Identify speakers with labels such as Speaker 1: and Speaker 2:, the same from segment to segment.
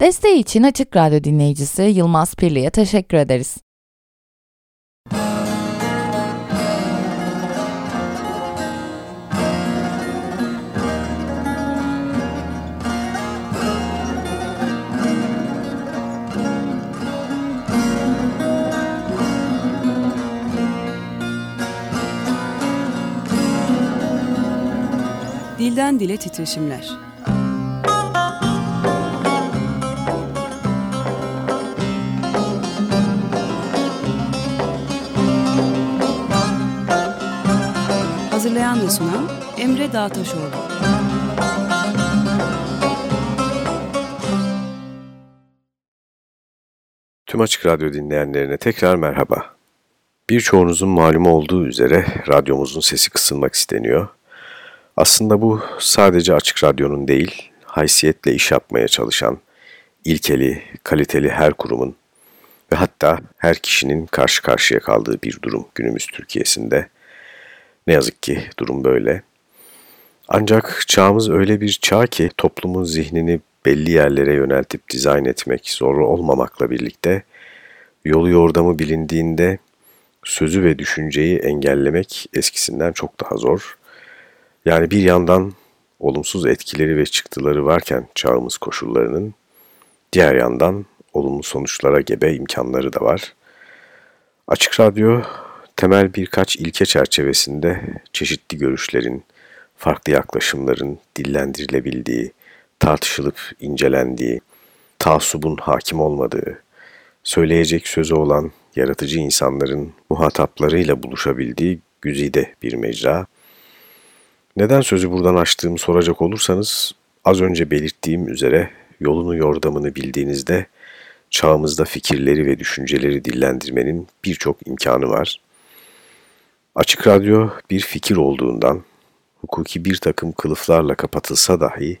Speaker 1: Desteği için Açık Radyo dinleyicisi Yılmaz Pirli'ye teşekkür ederiz.
Speaker 2: Dilden Dile Titreşimler Hazırlayan ve sunan Emre Dağtaşoğlu
Speaker 3: Tüm Açık Radyo dinleyenlerine tekrar merhaba. Birçoğunuzun malumu olduğu üzere radyomuzun sesi kısılmak isteniyor. Aslında bu sadece Açık Radyo'nun değil, haysiyetle iş yapmaya çalışan, ilkeli, kaliteli her kurumun ve hatta her kişinin karşı karşıya kaldığı bir durum günümüz Türkiye'sinde. Ne yazık ki durum böyle. Ancak çağımız öyle bir çağ ki toplumun zihnini belli yerlere yöneltip dizayn etmek zor olmamakla birlikte yolu yordamı bilindiğinde sözü ve düşünceyi engellemek eskisinden çok daha zor. Yani bir yandan olumsuz etkileri ve çıktıları varken çağımız koşullarının, diğer yandan olumlu sonuçlara gebe imkanları da var. Açık Radyo temel birkaç ilke çerçevesinde çeşitli görüşlerin, farklı yaklaşımların dillendirilebildiği, tartışılıp incelendiği, taasubun hakim olmadığı, söyleyecek sözü olan yaratıcı insanların muhataplarıyla buluşabildiği güzide bir mecra. Neden sözü buradan açtığımı soracak olursanız, az önce belirttiğim üzere yolunu yordamını bildiğinizde çağımızda fikirleri ve düşünceleri dillendirmenin birçok imkanı var. Açık radyo bir fikir olduğundan, hukuki bir takım kılıflarla kapatılsa dahi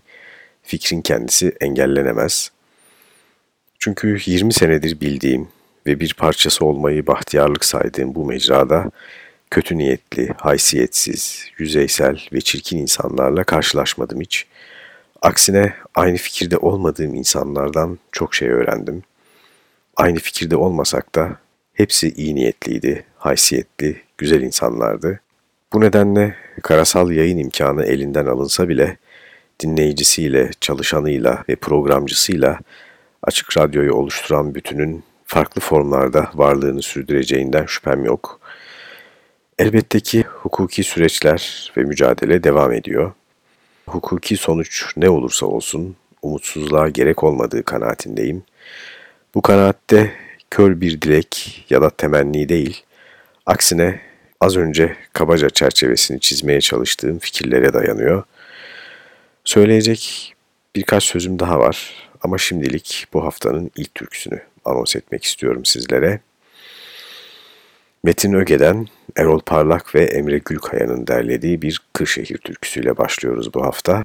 Speaker 3: fikrin kendisi engellenemez. Çünkü 20 senedir bildiğim ve bir parçası olmayı bahtiyarlık saydığım bu mecrada kötü niyetli, haysiyetsiz, yüzeysel ve çirkin insanlarla karşılaşmadım hiç. Aksine aynı fikirde olmadığım insanlardan çok şey öğrendim. Aynı fikirde olmasak da hepsi iyi niyetliydi, haysiyetli, güzel insanlardı. Bu nedenle karasal yayın imkanı elinden alınsa bile dinleyicisiyle, çalışanıyla ve programcısıyla Açık Radyo'yu oluşturan bütünün farklı formlarda varlığını sürdüreceğinden şüphem yok. Elbette ki hukuki süreçler ve mücadele devam ediyor. Hukuki sonuç ne olursa olsun umutsuzluğa gerek olmadığı kanaatindeyim. Bu kanaatte kör bir dilek ya da temenni değil, aksine az önce kabaca çerçevesini çizmeye çalıştığım fikirlere dayanıyor. Söyleyecek birkaç sözüm daha var ama şimdilik bu haftanın ilk türküsünü anons etmek istiyorum sizlere. Metin Öge'den Erol Parlak ve Emre Gülkaya'nın derlediği bir Kırşehir türküsüyle başlıyoruz bu hafta.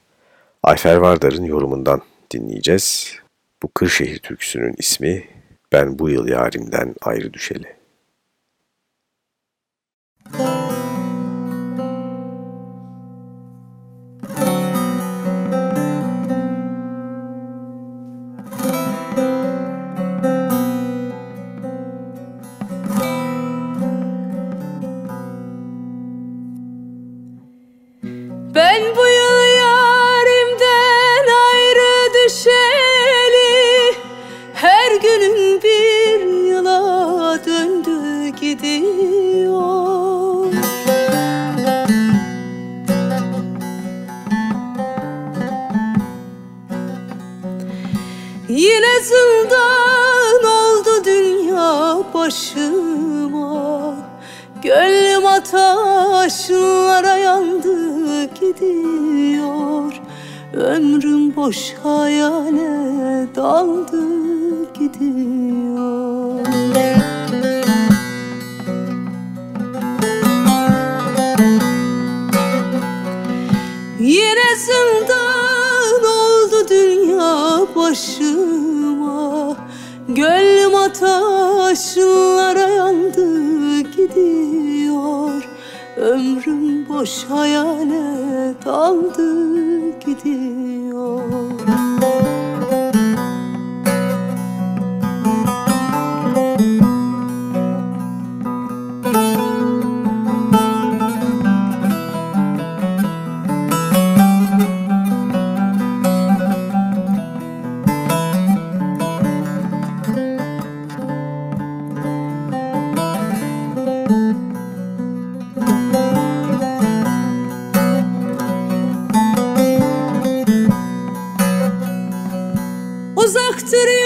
Speaker 3: Ayfer Vardar'ın yorumundan dinleyeceğiz. Bu Kırşehir türküsünün ismi Ben Bu Yıl Yarimden Ayrı Düşeli.
Speaker 4: after you.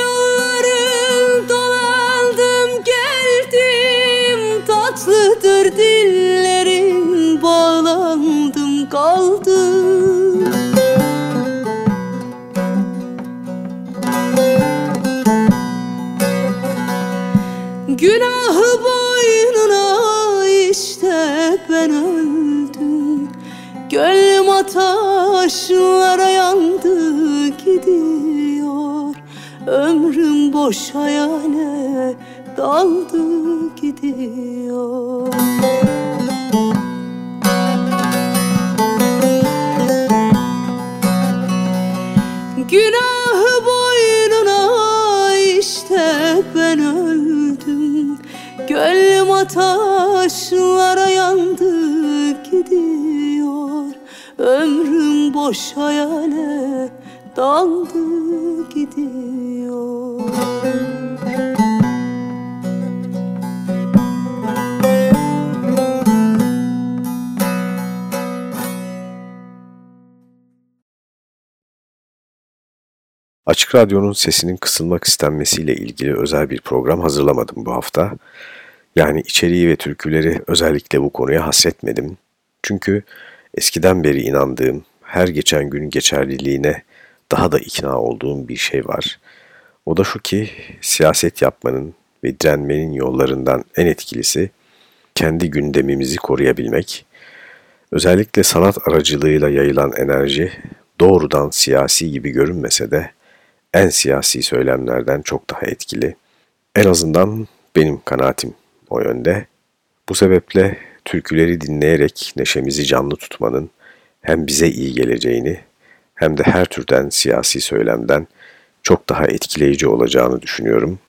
Speaker 4: Boş hayale daldı gidiyor
Speaker 3: Açık Radyo'nun sesinin kısılmak istenmesiyle ilgili özel bir program hazırlamadım bu hafta. Yani içeriği ve türküleri özellikle bu konuya hasretmedim. Çünkü eskiden beri inandığım, her geçen gün geçerliliğine daha da ikna olduğum bir şey var. O da şu ki siyaset yapmanın ve direnmenin yollarından en etkilisi kendi gündemimizi koruyabilmek. Özellikle sanat aracılığıyla yayılan enerji doğrudan siyasi gibi görünmese de en siyasi söylemlerden çok daha etkili. En azından benim kanaatim o yönde. Bu sebeple türküleri dinleyerek neşemizi canlı tutmanın hem bize iyi geleceğini hem de her türden siyasi söylemden çok daha etkileyici olacağını düşünüyorum.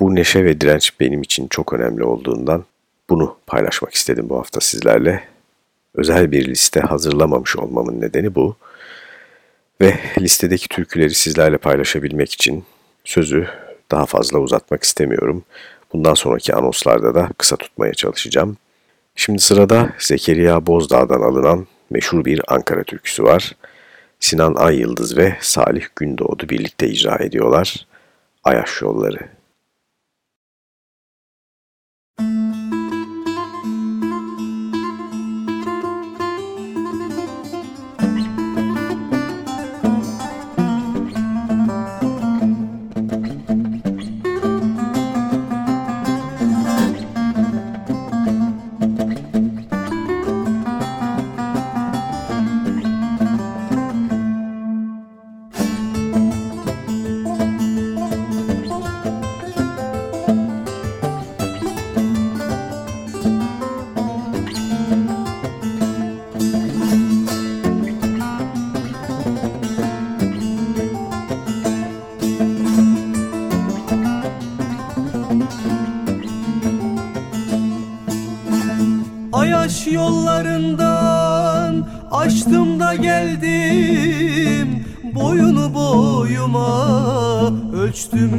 Speaker 3: Bu neşe ve direnç benim için çok önemli olduğundan bunu paylaşmak istedim bu hafta sizlerle. Özel bir liste hazırlamamış olmamın nedeni bu. Ve listedeki türküleri sizlerle paylaşabilmek için sözü daha fazla uzatmak istemiyorum. Bundan sonraki anonslarda da kısa tutmaya çalışacağım. Şimdi sırada Zekeriya Bozdağ'dan alınan meşhur bir Ankara türküsü var. Sinan Ay Yıldız ve Salih Gündoğdu birlikte icra ediyorlar. Ayaş Yolları.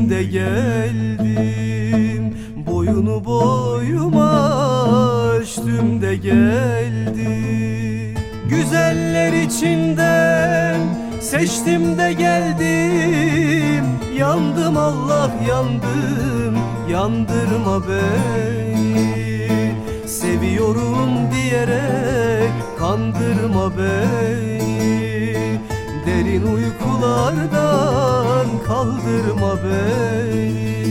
Speaker 5: De geldim Boyunu boyuma ölçtüm de geldim Güzeller içinden seçtim de geldim. Yandım Allah yandım yandırma beni. Seviyorum diyerek kandırma beni Derin uykulardan kaldırma beni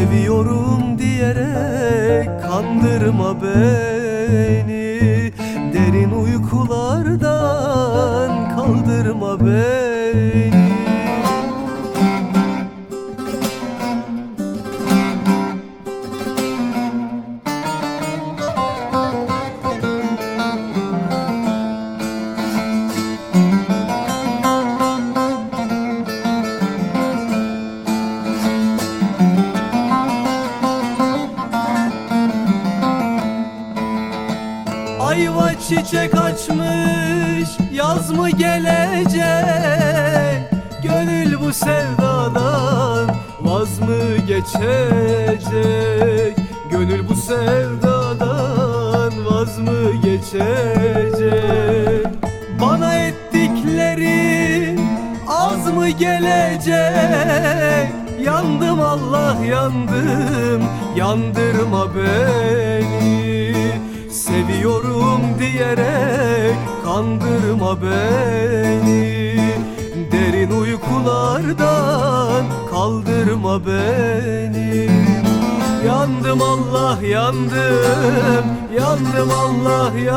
Speaker 5: Seviyorum diyerek kandırma beni. Derin uykulardan kaldırma beni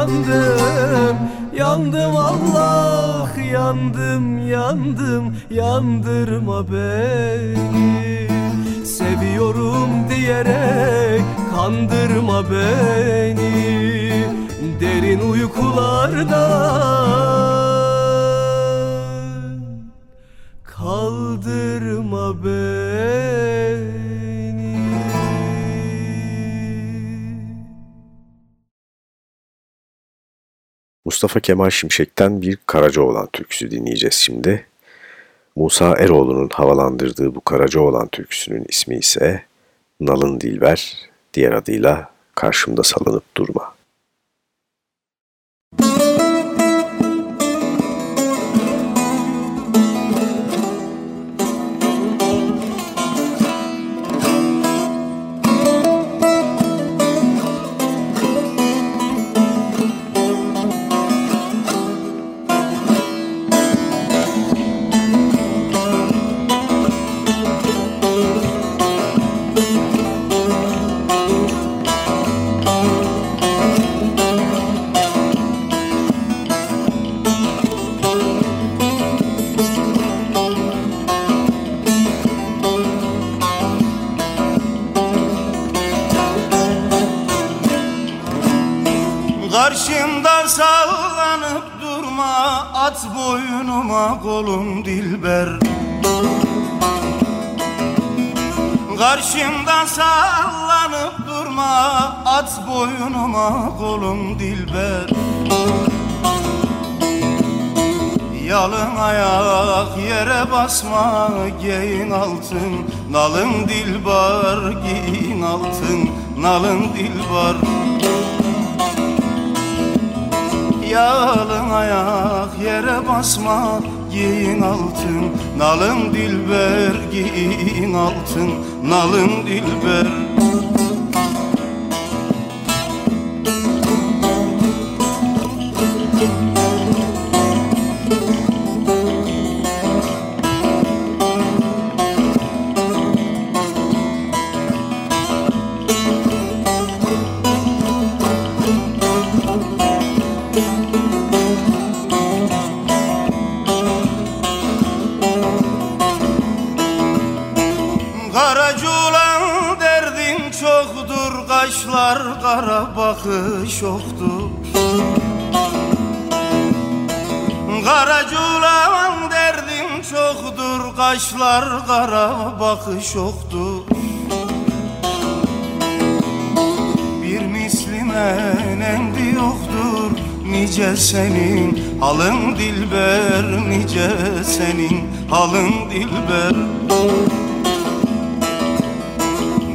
Speaker 5: yandım Yandım Allah yandım yandım Yandırma beni. Seviyorum diyerek kandırma beni. Derin uykulardan
Speaker 3: Mustafa Kemal Şimşek'ten bir Karacaoğlan türküsü dinleyeceğiz şimdi. Musa Eroğlu'nun havalandırdığı bu Karacaoğlan türküsünün ismi ise Nalın Dilber, diğer adıyla Karşımda Salınıp Durma.
Speaker 6: At boynuma kolum dilber. Karşımda sallanıp durma At boynuma kolum dilber. Yalın ayak yere basma Giyin altın. Nalın dilbar Giyin altın. Nalın dilbar Yalın ayak yere basma Giyin altın. Nalın dilber Giyin altın. Nalın dilber Kaşlar kara bakış yoktur Bir mislime nemdi yoktur Nice senin. Halın dilber Nice senin. Halın dilber.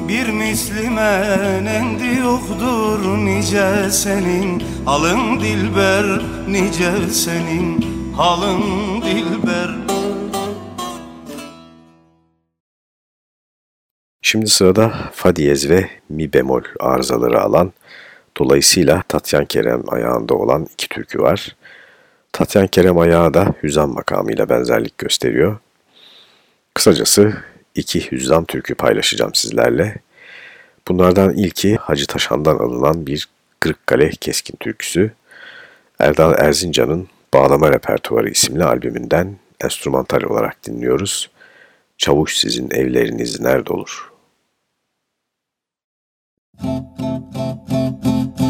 Speaker 6: Bir mislime nendi yoktur nice senin. Halın dilber nice senin. Halın
Speaker 3: Şimdi sırada fa diyez ve mi bemol arızaları alan, dolayısıyla Tatyan Kerem ayağında olan iki türkü var. Tatyan Kerem ayağı da hüzam makamıyla benzerlik gösteriyor. Kısacası iki hüzzam türkü paylaşacağım sizlerle. Bunlardan ilki Hacı Taşan'dan alınan bir Kırıkkale Keskin türküsü. Erdal Erzincan'ın Bağlama Repertuarı isimli albümünden enstrümantal olarak dinliyoruz. Çavuş sizin evleriniz nerede olur? Müzik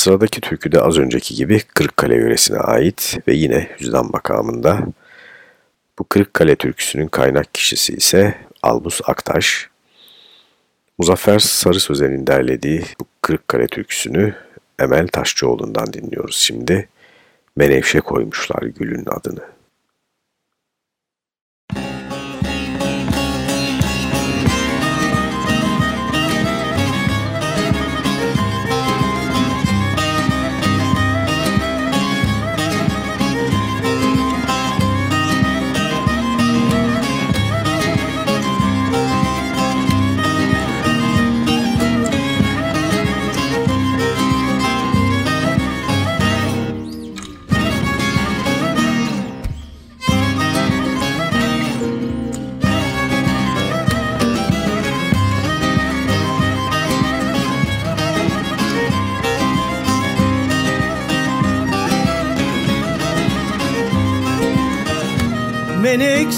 Speaker 3: Sıradaki türkü de az önceki gibi Kırıkkale yöresine ait ve yine Hüzdan makamında. Bu Kırıkkale türküsünün kaynak kişisi ise Albus Aktaş. Muzaffer Sarı Sözen'in derlediği bu Kırıkkale türküsünü Emel Taşçıoğlu'ndan dinliyoruz şimdi. Menevşe koymuşlar gülün adını.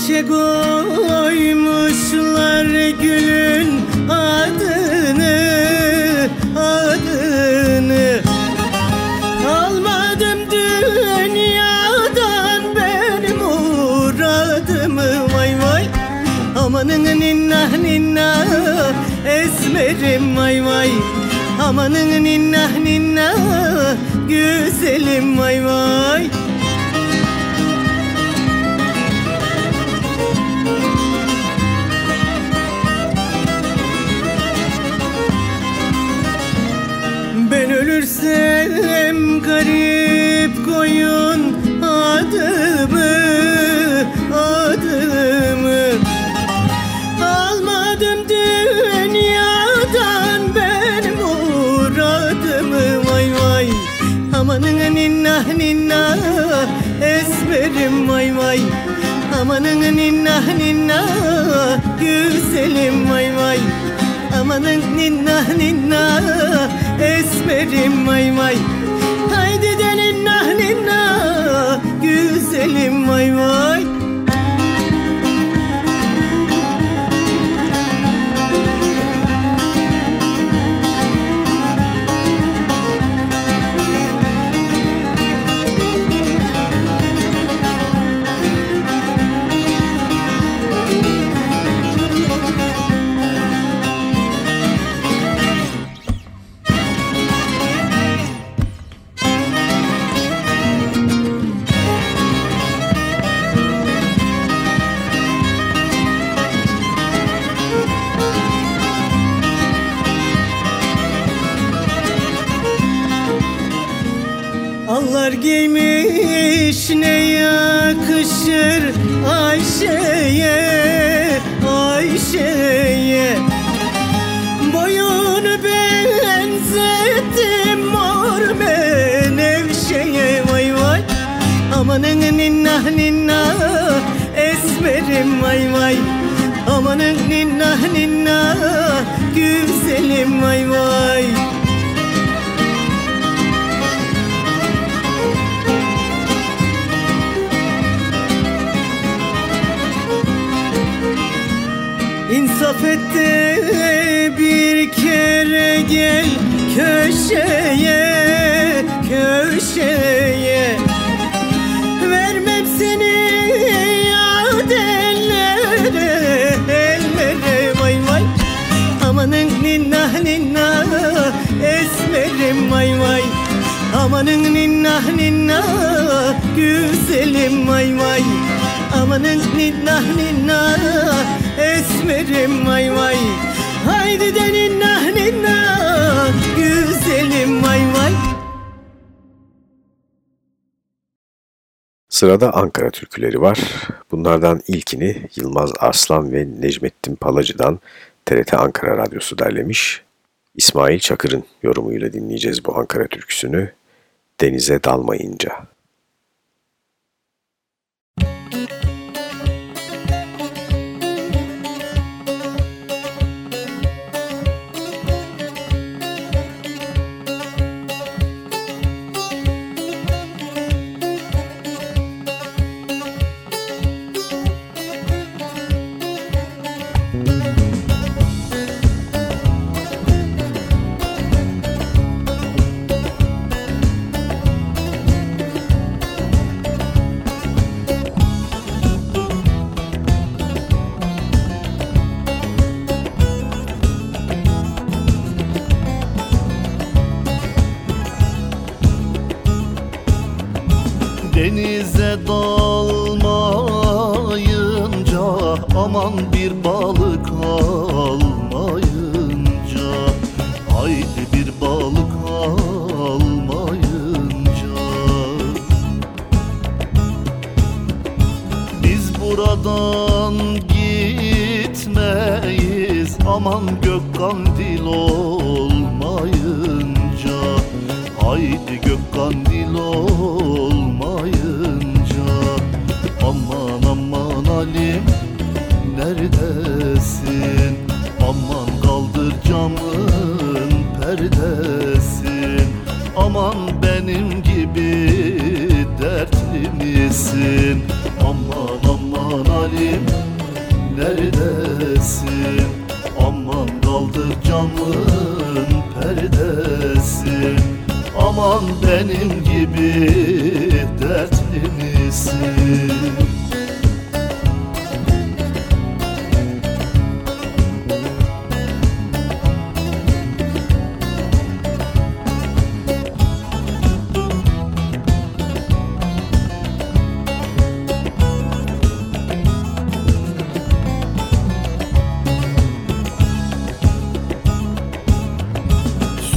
Speaker 7: Menekşe koymuşlar gülün adını adını. Almadım dünyadan benim muradımı. Vay vay Amanın ninnah ninnah esmerim. Vay vay Amanın ninnah ninnah güzelim. Vay vay Bilsem garip koyun adımı adımı. Almadım dünyadan ben muradımı. Vay vay Amanın ninna ninna esmerim. Vay vay Amanın ninna ninna güzelim. Vay vay Amanın ninna ninna esmerim vay vay. Haydi de ninna ninna güzelim vay vay Ayşe'ye, Ayşe'ye. Boyunu benzettim mor menevşeye Vay vay amanın ninna ninna Esmerim vay vay. Amanın ninna ninna Güzelim vay vay İnsaf et de bir kere gel köşeye, köşeye. Vermem seni yad ellere, vay vay. Amanın ninna ninna esmerim vay vay. Amanın ninna ninna güzelim vay vay. Amanın ninna ninna esmerim vay vay Haydi de ninna ninna güzelim vay vay
Speaker 8: Sırada Ankara türküleri var. Bunlardan ilkini Yılmaz Arslan ve Necmettin Palacı'dan TRT Ankara Radyosu derlemiş. İsmail Çakır'ın yorumuyla dinleyeceğiz bu Ankara türküsünü. Denize dalmayınca.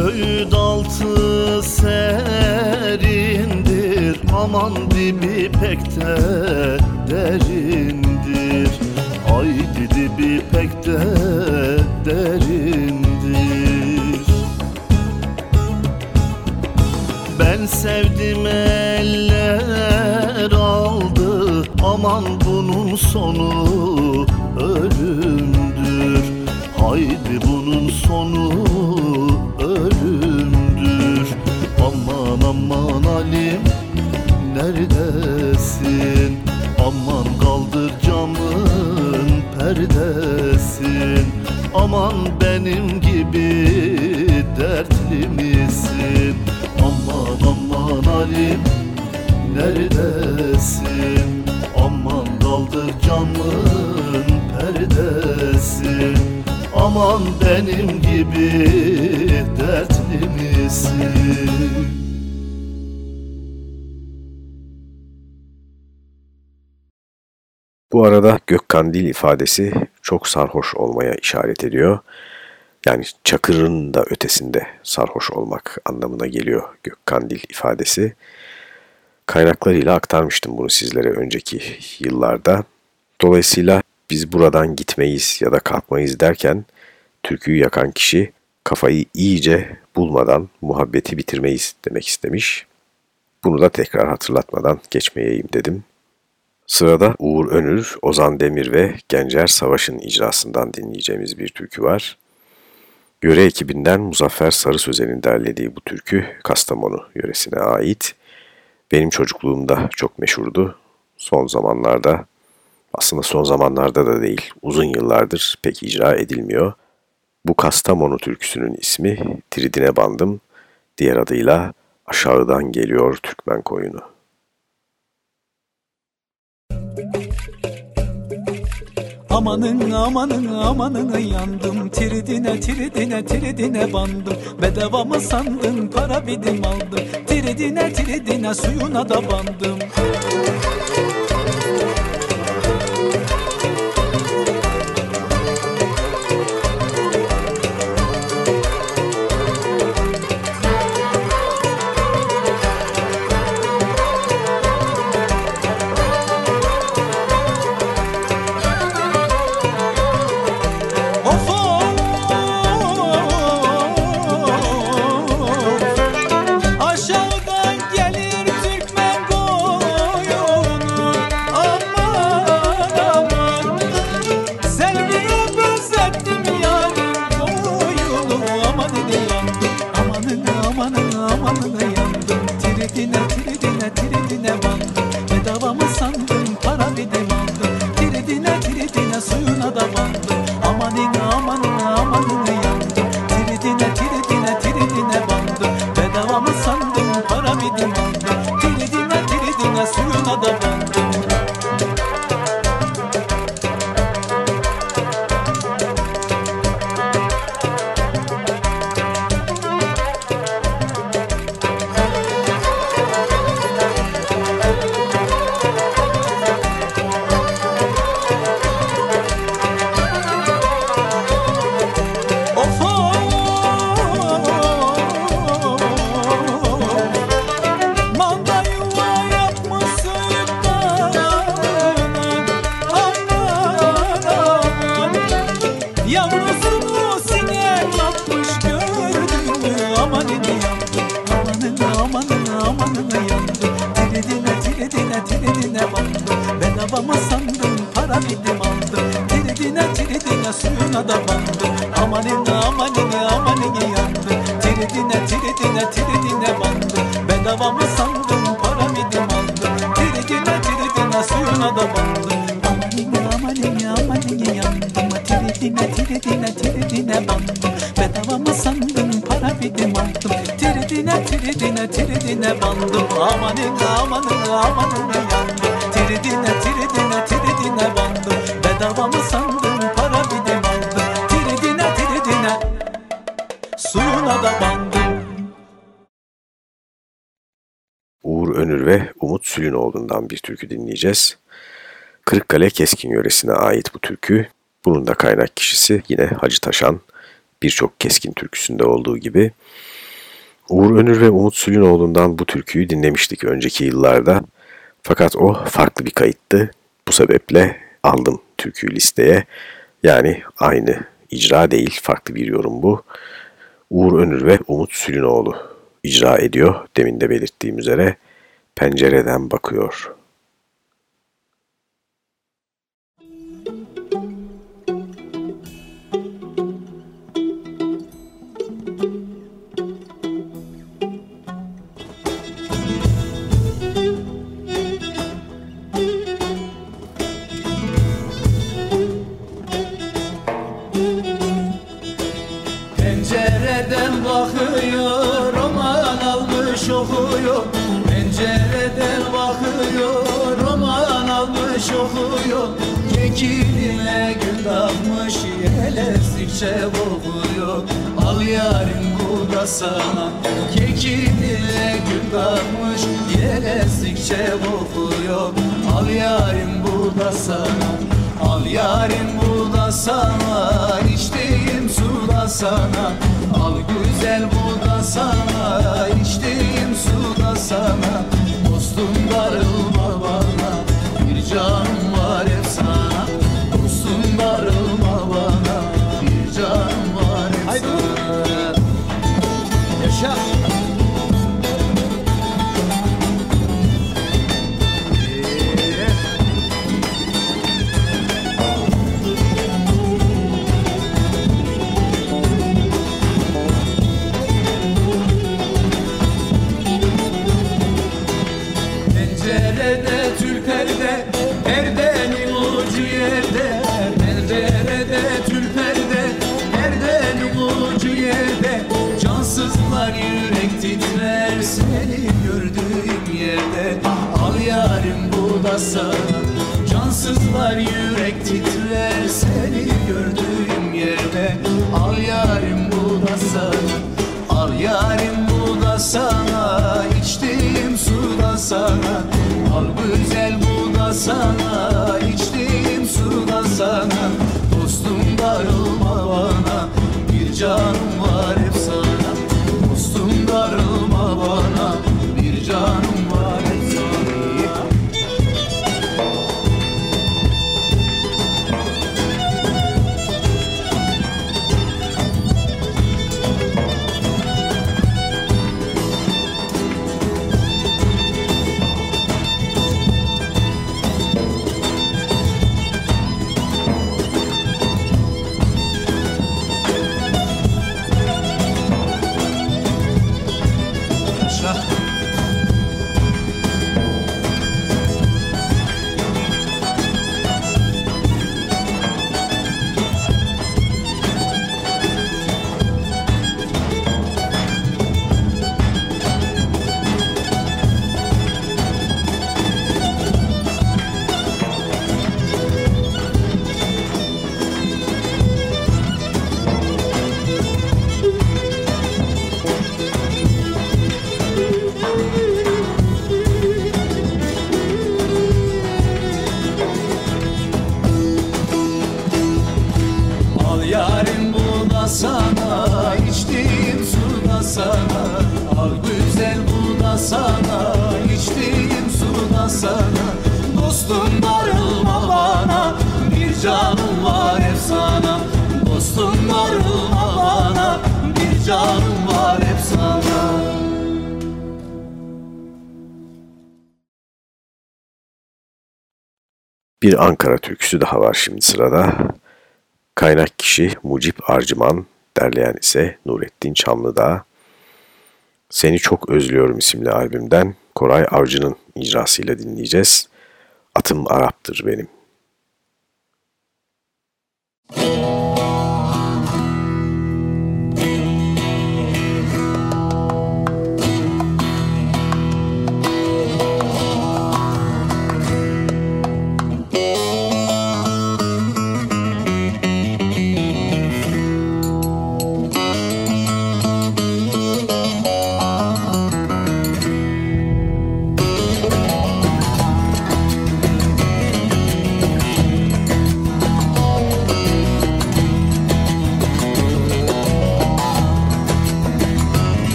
Speaker 9: Söğüt altı serindir Aman dibi pek de derindir. Ay dibi pek de derindir. Ben sevdim eller aldı Aman
Speaker 8: bunun sonu ölümdür. Haydi bunun sonu ölümdür. Aman aman Alim neredesin? Aman kaldır camın perdesin. Aman benim gibi dertli misin? Aman aman Alim neredesin? Aman kaldır camın perdesin Aman benim gibi dertli misin
Speaker 3: Bu arada gökkandil ifadesi çok sarhoş olmaya işaret ediyor. Yani çakırın da ötesinde sarhoş olmak anlamına geliyor gökkandil ifadesi. Kaynaklarıyla aktarmıştım bunu sizlere önceki yıllarda. Dolayısıyla biz buradan gitmeyiz ya da kalkmayız derken türküyü yakan kişi kafayı iyice bulmadan muhabbeti bitirmeyiz demek istemiş. Bunu da tekrar hatırlatmadan geçmeyeyim dedim. Sırada Uğur Önür, Ozan Demir ve Gencer Savaş'ın icrasından dinleyeceğimiz bir türkü var. Yöre ekibinden Muzaffer Sarı Sözen'in derlediği bu türkü Kastamonu yöresine ait. Benim çocukluğumda çok meşhurdu. Son zamanlarda, aslında son zamanlarda da değil, uzun yıllardır pek icra edilmiyor. Bu Kastamonu türküsünün ismi Tridine Bandım, diğer adıyla Aşağıdan Geliyor Türkmen Koyunu.
Speaker 10: Amanın amanın amanın yandım. Tiridine tiridine tiridine bandım. Bedava mı sandın para bidim aldım. Tiridine tiridine suyuna da bandım
Speaker 3: dinleyeceğiz. Kırıkkale Keskin yöresine ait bu türkü. Bunun da kaynak kişisi yine Hacı Taşan. Birçok Keskin türküsünde olduğu gibi. Uğur Önür ve Umut Sülünoğlu'ndan bu türküyü dinlemiştik önceki yıllarda. Fakat o farklı bir kayıttı. Bu sebeple aldım türküyü listeye. Yani aynı icra değil, farklı bir yorum bu. Uğur Önür ve Umut Sülünoğlu icra ediyor. Demin de belirttiğim üzere pencereden bakıyor.
Speaker 10: Sana. Kekiline gül takmış yelezlikçe kokuyor Al yarim bu da sana Al yarim bu da sana. İçtiğim su da sana Al güzel bu da sana. İçtiğim su da sana Dostum darılma bana. Bir canım sana Cansızlar yürek titrer. Seni gördüğüm yerde Al yarim bu da sana Al yarim bu da sana. İçtiğim su da sana Al güzel bu da sana. İçtiğim su da sana Dostum darılma bana. Bir canım var Bir
Speaker 3: Ankara türküsü daha var şimdi sırada. Kaynak kişi Mucip Arcıman, derleyen ise Nurettin Çamlıdağ. Seni Çok Özlüyorum isimli albümden Koray Avcı'nın icrasıyla dinleyeceğiz. Atım Arap'tır benim.
Speaker 4: Atım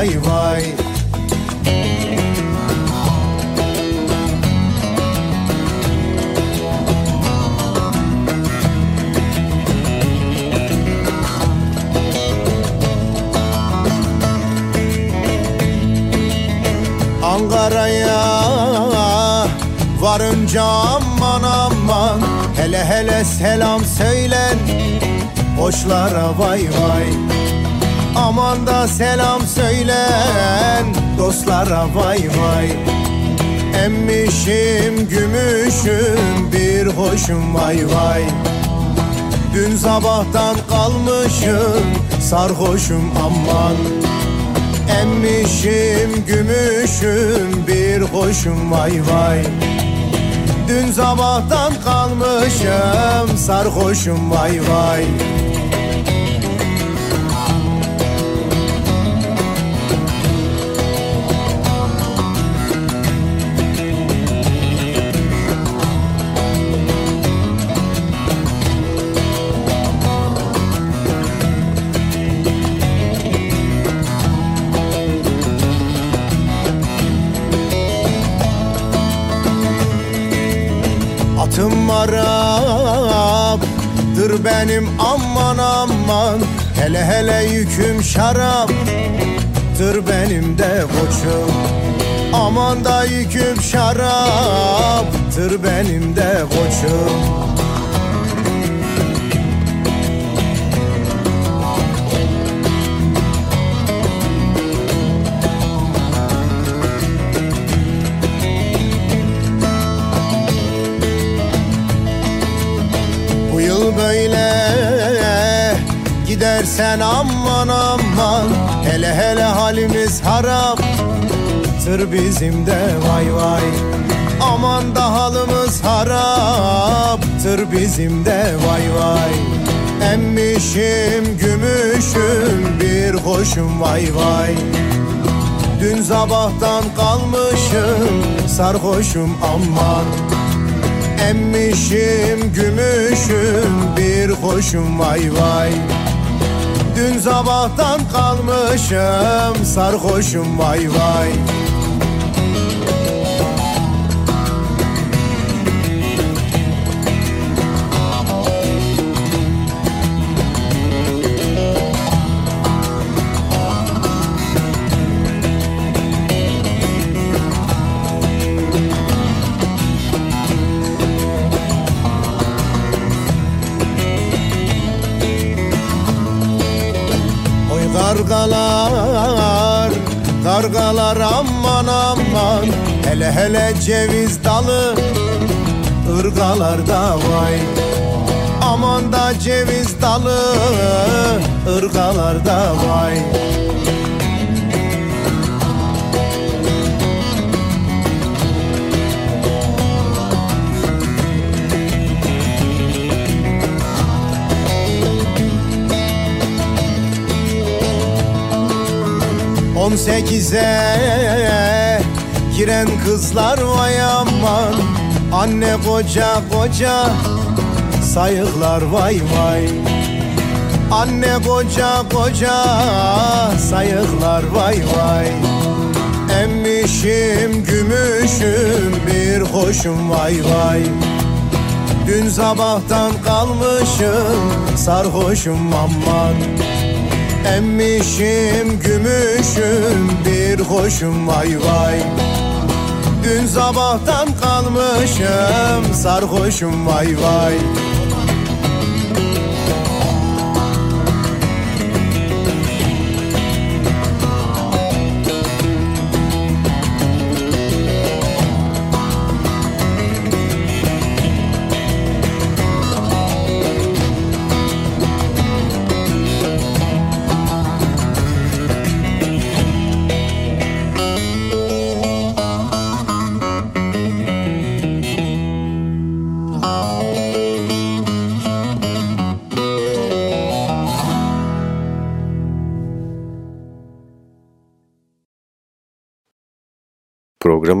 Speaker 4: vay vay. Ankara'ya varınca aman aman Hele hele selam söylen Hoşlara vay vay. Aman da selam söylen Dostlara vay vay. Emmişim gümüşüm bir hoşum vay vay. Dün sabahtan kalmışım sarhoşum aman. Emmişim gümüşüm bir hoşum vay vay. Dün sabahtan kalmışım sarhoşum vay vay Arap'tır benim aman aman Hele hele yüküm şaraptır benim de koçum. Aman da yüküm şaraptır benim de koçum halimiz haraptır bizim de vay vay. Aman da halımız haraptır bizim de vay vay. Emmişim gümüşüm bir hoşum vay vay. Dün sabahtan kalmışım sarhoşum aman. Emmişim gümüşüm bir hoşum vay vay Dün sabahtan kalmışım sarhoşum vay vay Hele ceviz dalı, ırgalarda vay. Aman da ceviz dalı, ırgalarda vay. On sekize giren kızlar vay aman. Anne koca koca sayıklar vay vay. Anne koca koca sayıklar vay vay. Emmişim gümüşüm bir hoşum vay vay. Dün sabahtan kalmışım sarhoşum aman. Emmişim gümüşüm bir hoşum vay vay Dün sabahtan kalmışım sarhoşum vay vay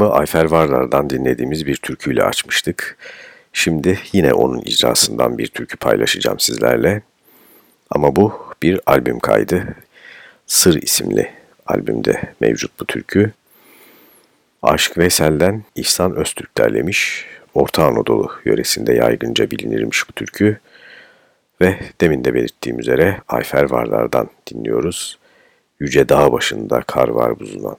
Speaker 3: Programı Ayfer Varlar'dan dinlediğimiz bir türküyle açmıştık. Şimdi yine onun icrasından bir türkü paylaşacağım sizlerle. Ama bu bir albüm kaydı. Sır isimli albümde mevcut bu türkü. Aşk Veysel'den İhsan Öztürk derlemiş. Orta Anadolu yöresinde yaygınca bilinirmiş bu türkü. Ve demin de belirttiğim üzere Ayfer Varlar'dan dinliyoruz. Yüce dağ başında kar var buzunan.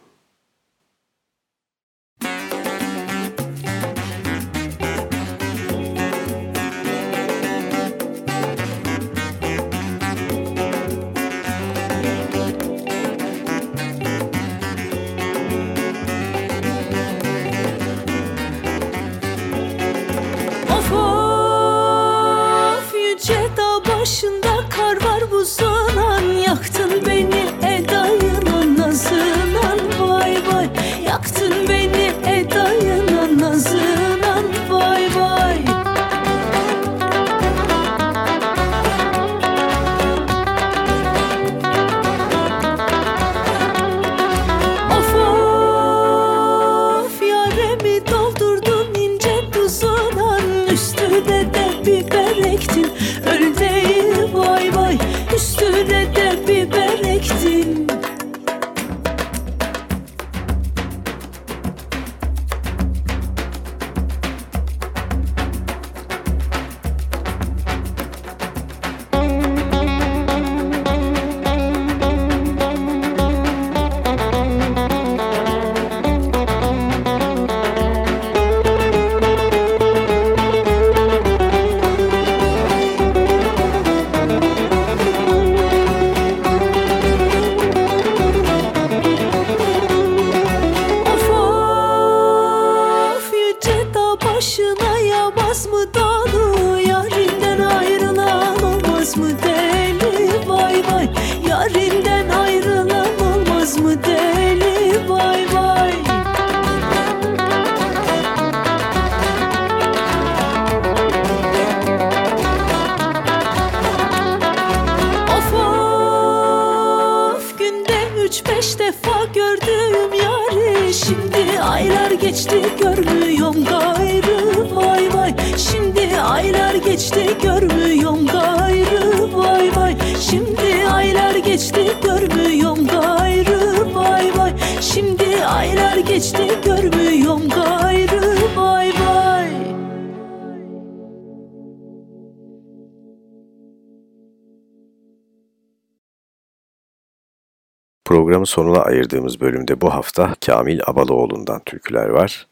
Speaker 3: Programın sonuna ayırdığımız bölümde bu hafta Kamil Abalıoğlu'ndan türküler var.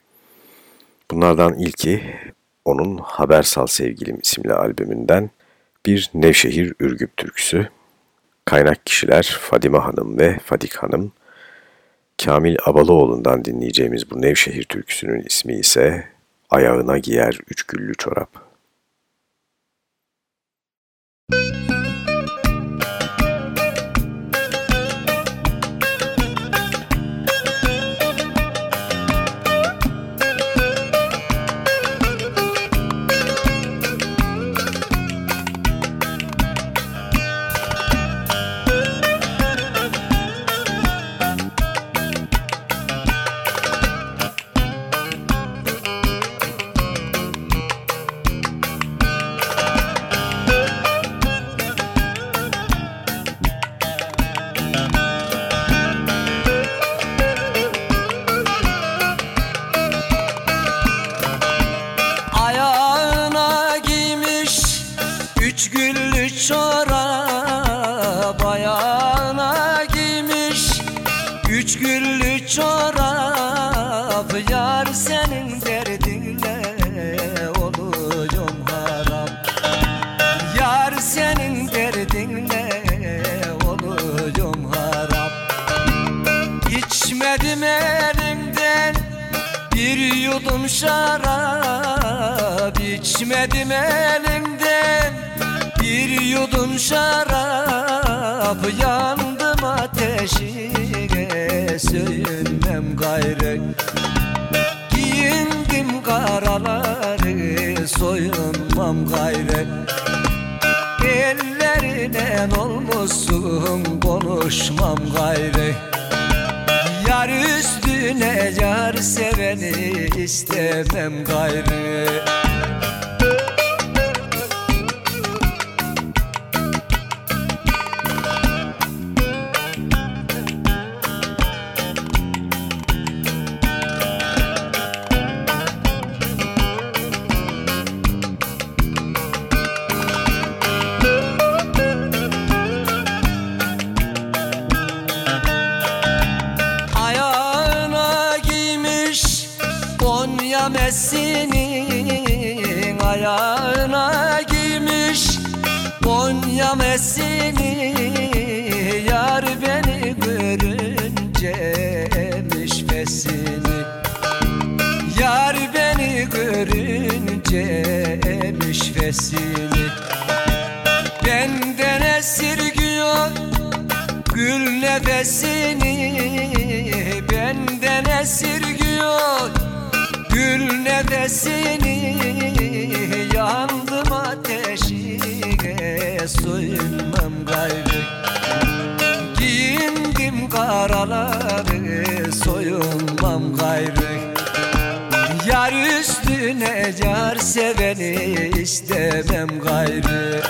Speaker 3: Bunlardan ilki onun Habersal Sevgilim isimli albümünden bir Nevşehir Ürgüp türküsü. Kaynak kişiler Fadime Hanım ve Fadik Hanım. Kamil Abalıoğlu'ndan dinleyeceğimiz bu Nevşehir türküsünün ismi ise Ayağına Giyer Üç Güllü Çorap.
Speaker 11: Ayağına bir yudum şarap içmedim elimden. Bir yudum şarap Yandım ateşine Söyünmem gayrı. Giyindim karaları Soyunmam gayrı. Ellerinden olmuşsun Konuşmam gayrı üstüne yar seveni istemem gayrı sesini Benden esirgiyor gül nefesini. Benden esirgiyor gül nefesini. Yandım ateşine soyunmam gayrı. Giyindim karaları yar seveni istemem gayrı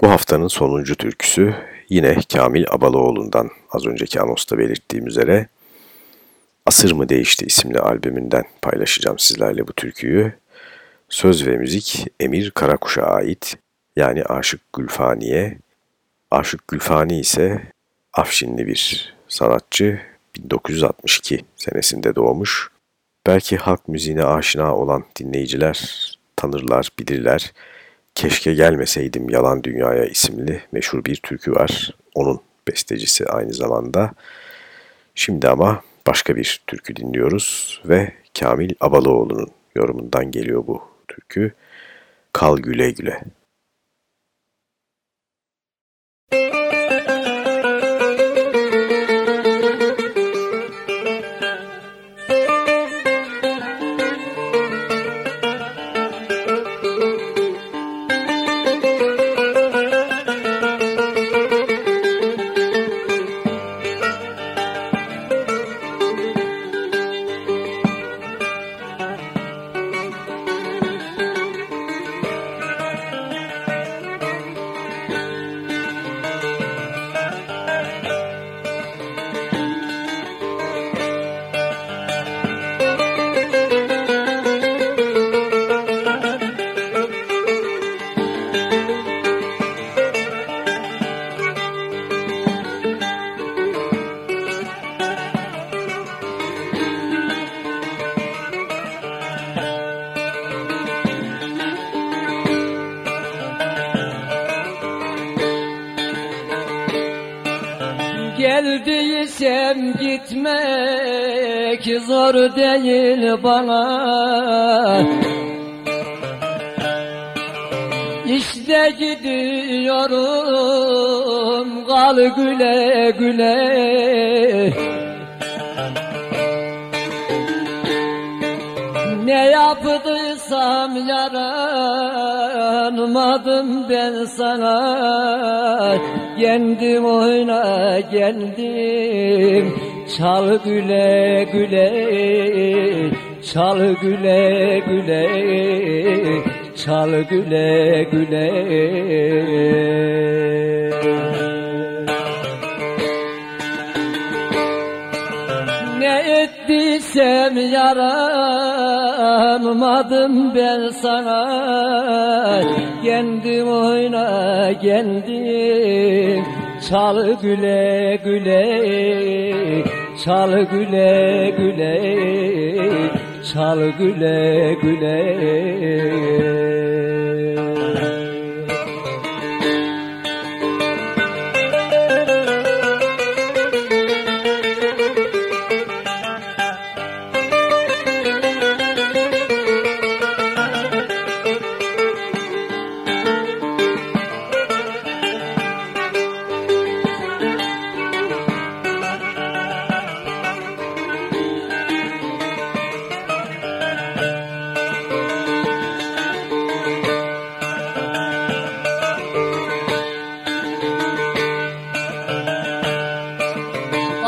Speaker 3: Bu haftanın sonuncu türküsü yine Kamil Abalıoğlu'ndan az önceki anosta belirttiğim üzere Asır mı Değişti isimli albümünden paylaşacağım sizlerle bu türküyü. Söz ve müzik Emir Karakuş'a ait yani Aşık Gülfani'ye. Aşık Gülfani ise Afşinli bir sanatçı 1962 senesinde doğmuş. Belki halk müziğine aşina olan dinleyiciler tanırlar, bilirler. Keşke Gelmeseydim Yalan Dünyaya isimli meşhur bir türkü var. Onun bestecisi aynı zamanda. Şimdi ama başka bir türkü dinliyoruz ve Kamil Abalıoğlu'nun yorumundan geliyor bu türkü. Kal güle güle.
Speaker 11: Geldiysem gitmek zor değil bana. İşte gidiyorum kal güle güle. Ne yaptıysam yaranmadım ben sana Geldim oyna geldim. Çal güle güle Çal güle güle Çal güle güle Gitsem yaranmadım ben sana. Kendim oyna kendim Çal güle güle Çal güle güle Çal güle güle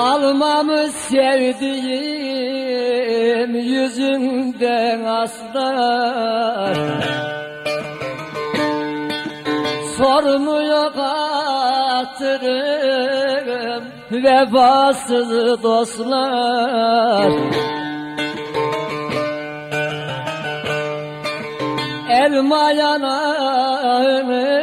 Speaker 11: Almamı sevdiğim yüzünden aslar Sormuyor hatırım vefasız dostlar. Elma yanağını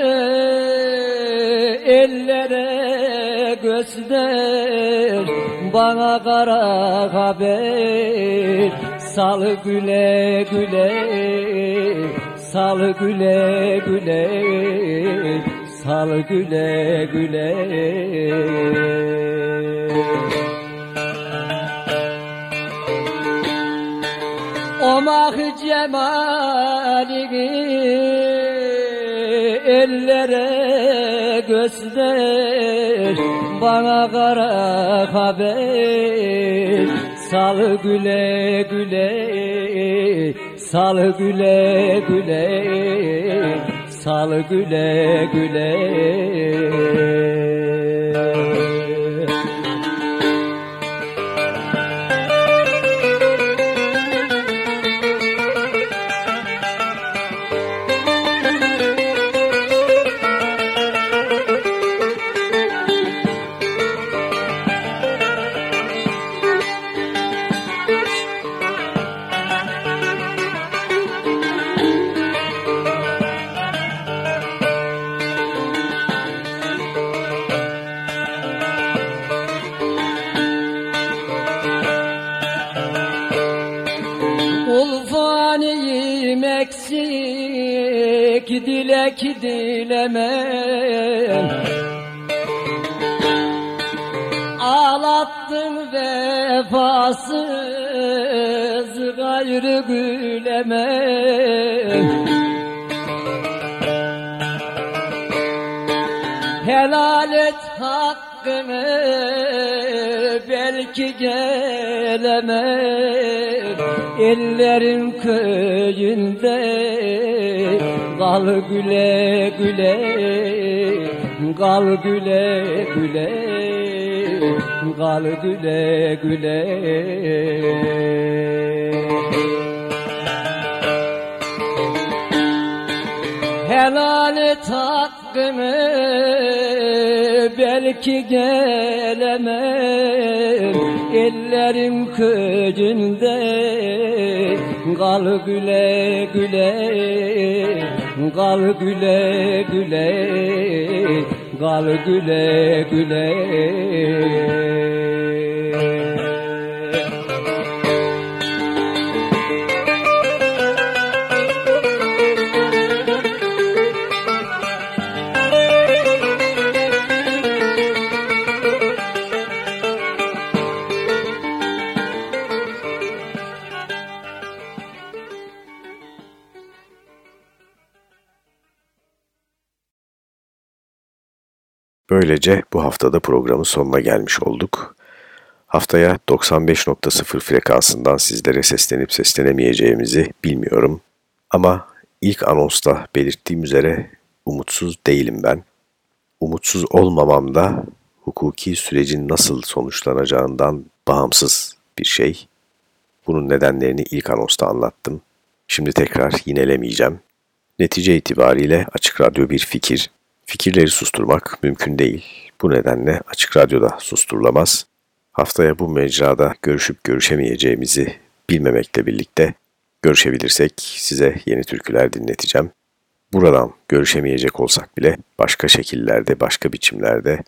Speaker 11: Bana kara haber. Sal güle güle Sal güle güle Sal güle güle. O mah cemalini ellere göster Bana kara haber. Sal güle güle Sal güle güle Sal güle güle eksik dilek dilemem. Ağlattın vefasız gayrı gülemem. Helal et hakkını belki gelemem. Ellerin köyünde Kal güle güle Kal güle güle Kal güle güle. Helal et belki gelemem Ellerim köyünde Kal güle güle Kal güle güle Kal güle güle
Speaker 3: Böylece bu haftada programın sonuna gelmiş olduk. Haftaya 95.0 frekansından sizlere seslenip seslenemeyeceğimizi bilmiyorum. Ama ilk anonsta belirttiğim üzere umutsuz değilim ben. Umutsuz olmamam da hukuki sürecin nasıl sonuçlanacağından bağımsız bir şey. Bunun nedenlerini ilk anonsta anlattım. Şimdi tekrar yinelemeyeceğim. Netice itibariyle Açık Radyo bir fikir. Fikirleri susturmak mümkün değil. Bu nedenle Açık Radyo'da susturulamaz. Haftaya bu mecrada görüşüp görüşemeyeceğimizi bilmemekle birlikte görüşebilirsek size yeni türküler dinleteceğim. Buradan görüşemeyecek olsak bile başka şekillerde, başka biçimlerde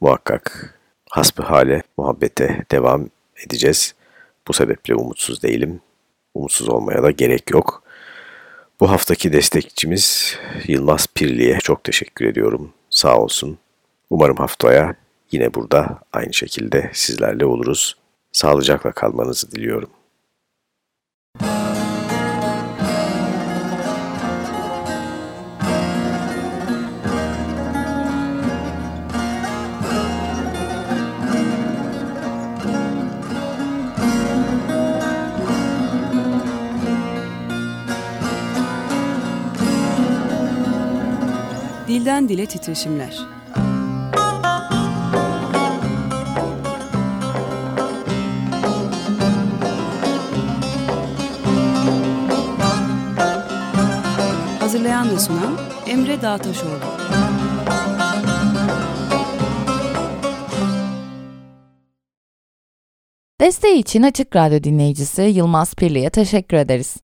Speaker 3: muhakkak hasbihale, muhabbete devam edeceğiz. Bu sebeple umutsuz değilim. Umutsuz olmaya da gerek yok. Bu haftaki destekçimiz Yılmaz Pirli'ye çok teşekkür ediyorum. Sağ olsun. Umarım haftaya yine burada aynı şekilde sizlerle oluruz. Sağlıcakla kalmanızı diliyorum.
Speaker 2: Dilden dile titreşimler. Hazırlayan ve sunan Emre Dağtaşoğlu.
Speaker 1: Desteği için Açık Radyo dinleyicisi Yılmaz Pirli'ye teşekkür ederiz.